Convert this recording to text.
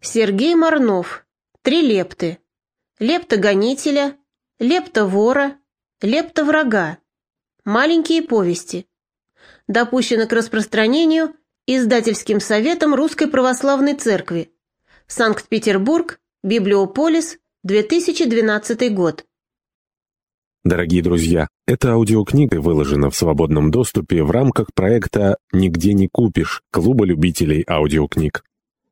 Сергей Марнов. Три лепты. Лепта гонителя, лепта вора, лепта врага. Маленькие повести. Допущено к распространению издательским советом Русской Православной Церкви. Санкт-Петербург, Библиополис, 2012 год. Дорогие друзья, эта аудиокнига выложена в свободном доступе в рамках проекта «Нигде не купишь» Клуба любителей аудиокниг.